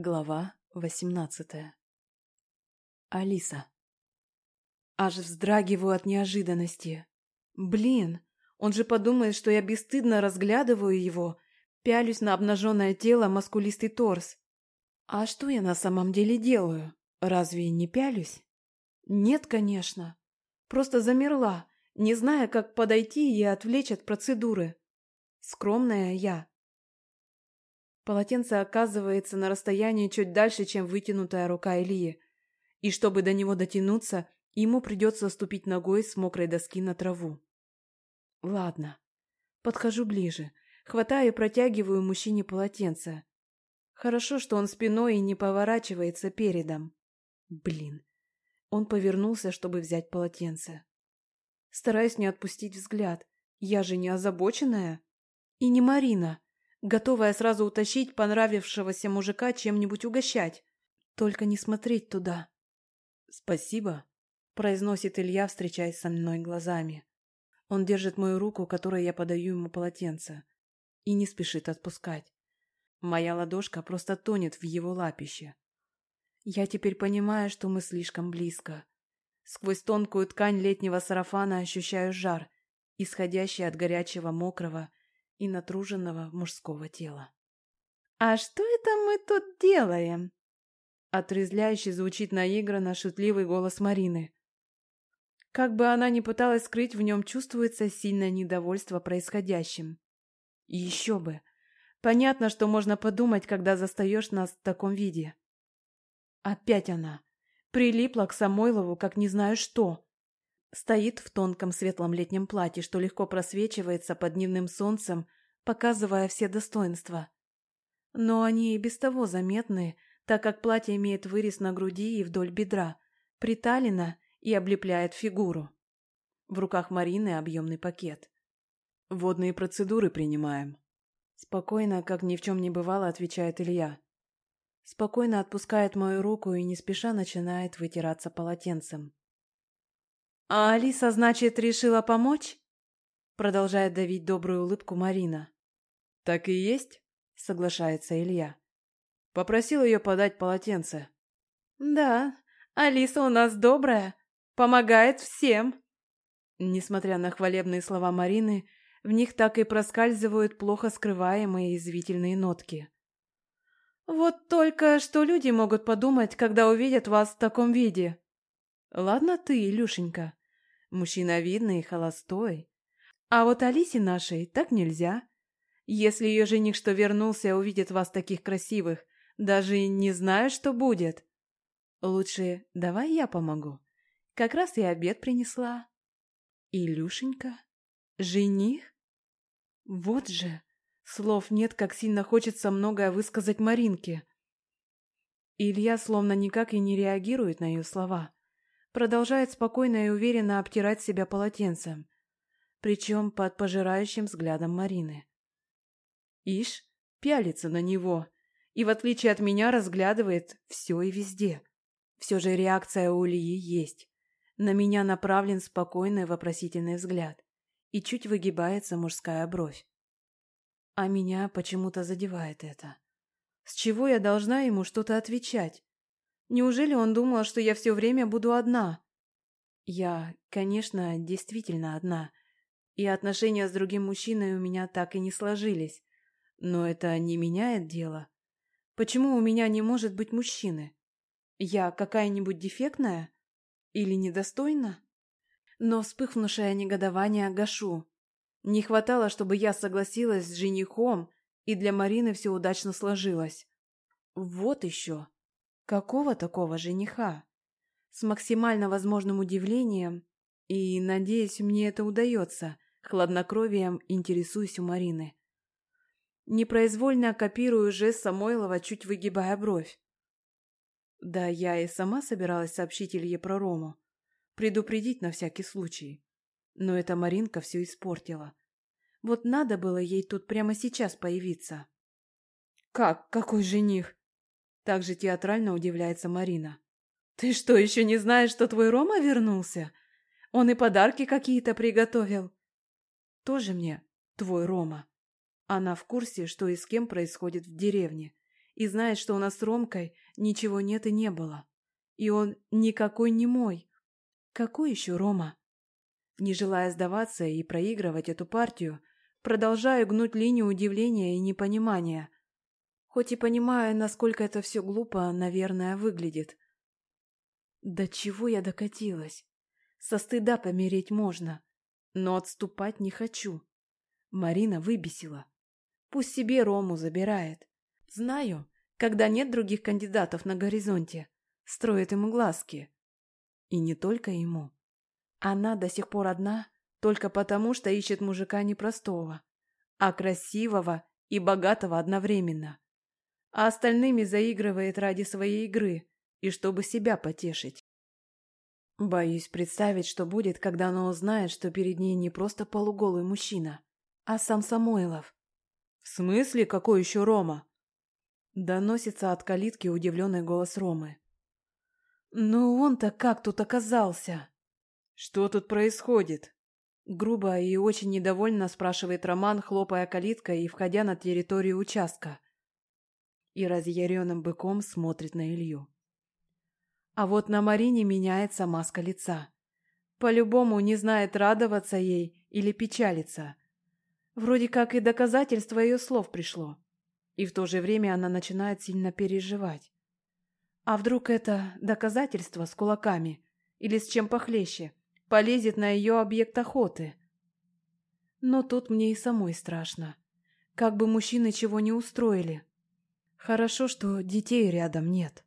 Глава восемнадцатая Алиса Аж вздрагиваю от неожиданности. Блин, он же подумает, что я бесстыдно разглядываю его, пялюсь на обнаженное тело, маскулистый торс. А что я на самом деле делаю? Разве не пялюсь? Нет, конечно. Просто замерла, не зная, как подойти и отвлечь от процедуры. Скромная я. Полотенце оказывается на расстоянии чуть дальше, чем вытянутая рука Ильи. И чтобы до него дотянуться, ему придется ступить ногой с мокрой доски на траву. Ладно. Подхожу ближе. Хватаю и протягиваю мужчине полотенце. Хорошо, что он спиной и не поворачивается передом. Блин. Он повернулся, чтобы взять полотенце. Стараюсь не отпустить взгляд. Я же не озабоченная. И не Марина готовая сразу утащить понравившегося мужика чем-нибудь угощать. Только не смотреть туда. «Спасибо», — произносит Илья, встречаясь со мной глазами. Он держит мою руку, которой я подаю ему полотенце, и не спешит отпускать. Моя ладошка просто тонет в его лапище. Я теперь понимаю, что мы слишком близко. Сквозь тонкую ткань летнего сарафана ощущаю жар, исходящий от горячего, мокрого и натруженного мужского тела. «А что это мы тут делаем?» Отрезляющий звучит наигранно шутливый голос Марины. Как бы она ни пыталась скрыть, в нем чувствуется сильное недовольство происходящим. Еще бы. Понятно, что можно подумать, когда застаешь нас в таком виде. Опять она. Прилипла к Самойлову, как не знаю что. Стоит в тонком светлом летнем платье, что легко просвечивается под дневным солнцем, показывая все достоинства. Но они и без того заметны, так как платье имеет вырез на груди и вдоль бедра, приталено и облепляет фигуру. В руках Марины объемный пакет. «Водные процедуры принимаем». Спокойно, как ни в чем не бывало, отвечает Илья. Спокойно отпускает мою руку и не спеша начинает вытираться полотенцем. «А Алиса, значит, решила помочь?» Продолжает давить добрую улыбку Марина. «Так и есть», — соглашается Илья. Попросил ее подать полотенце. «Да, Алиса у нас добрая, помогает всем». Несмотря на хвалебные слова Марины, в них так и проскальзывают плохо скрываемые извительные нотки. «Вот только что люди могут подумать, когда увидят вас в таком виде?» «Ладно ты, Илюшенька, Мужчина видный и холостой. А вот Алисе нашей так нельзя. Если ее жених, что вернулся, увидит вас таких красивых, даже не знаю, что будет. Лучше давай я помогу. Как раз и обед принесла. Илюшенька? Жених? Вот же! Слов нет, как сильно хочется многое высказать Маринке. Илья словно никак и не реагирует на ее слова продолжает спокойно и уверенно обтирать себя полотенцем, причем под пожирающим взглядом Марины. Иш пялится на него и, в отличие от меня, разглядывает все и везде. Все же реакция у Ильи есть. На меня направлен спокойный вопросительный взгляд, и чуть выгибается мужская бровь. А меня почему-то задевает это. С чего я должна ему что-то отвечать? Неужели он думал, что я все время буду одна? Я, конечно, действительно одна. И отношения с другим мужчиной у меня так и не сложились. Но это не меняет дело. Почему у меня не может быть мужчины? Я какая-нибудь дефектная? Или недостойна? Но вспыхнувшее негодование гашу. Не хватало, чтобы я согласилась с женихом, и для Марины все удачно сложилось. Вот еще. Какого такого жениха? С максимально возможным удивлением, и, надеюсь, мне это удается, хладнокровием интересуюсь у Марины. Непроизвольно копирую жест Самойлова, чуть выгибая бровь. Да, я и сама собиралась сообщить Илье про Рому. Предупредить на всякий случай. Но эта Маринка все испортила. Вот надо было ей тут прямо сейчас появиться. «Как? Какой жених? Также театрально удивляется Марина. «Ты что, еще не знаешь, что твой Рома вернулся? Он и подарки какие-то приготовил». «Тоже мне твой Рома». Она в курсе, что и с кем происходит в деревне, и знает, что у нас с Ромкой ничего нет и не было. И он никакой не мой. Какой еще Рома? Не желая сдаваться и проигрывать эту партию, продолжаю гнуть линию удивления и непонимания. Хоть и понимаю, насколько это все глупо, наверное, выглядит. До чего я докатилась? Со стыда помереть можно, но отступать не хочу. Марина выбесила. Пусть себе Рому забирает. Знаю, когда нет других кандидатов на горизонте, строит ему глазки. И не только ему. Она до сих пор одна только потому, что ищет мужика непростого, а красивого и богатого одновременно. А остальными заигрывает ради своей игры и чтобы себя потешить. Боюсь представить, что будет, когда она узнает, что перед ней не просто полуголый мужчина, а сам Самойлов. «В смысле, какой еще Рома?» Доносится от калитки удивленный голос Ромы. «Ну он-то как тут оказался?» «Что тут происходит?» Грубо и очень недовольно спрашивает Роман, хлопая калиткой и входя на территорию участка. И разъяренным быком смотрит на Илью. А вот на Марине меняется маска лица. По-любому не знает, радоваться ей или печалиться. Вроде как и доказательство ее слов пришло. И в то же время она начинает сильно переживать. А вдруг это доказательство с кулаками или с чем похлеще полезет на ее объект охоты? Но тут мне и самой страшно. Как бы мужчины чего не устроили. Хорошо, что детей рядом нет.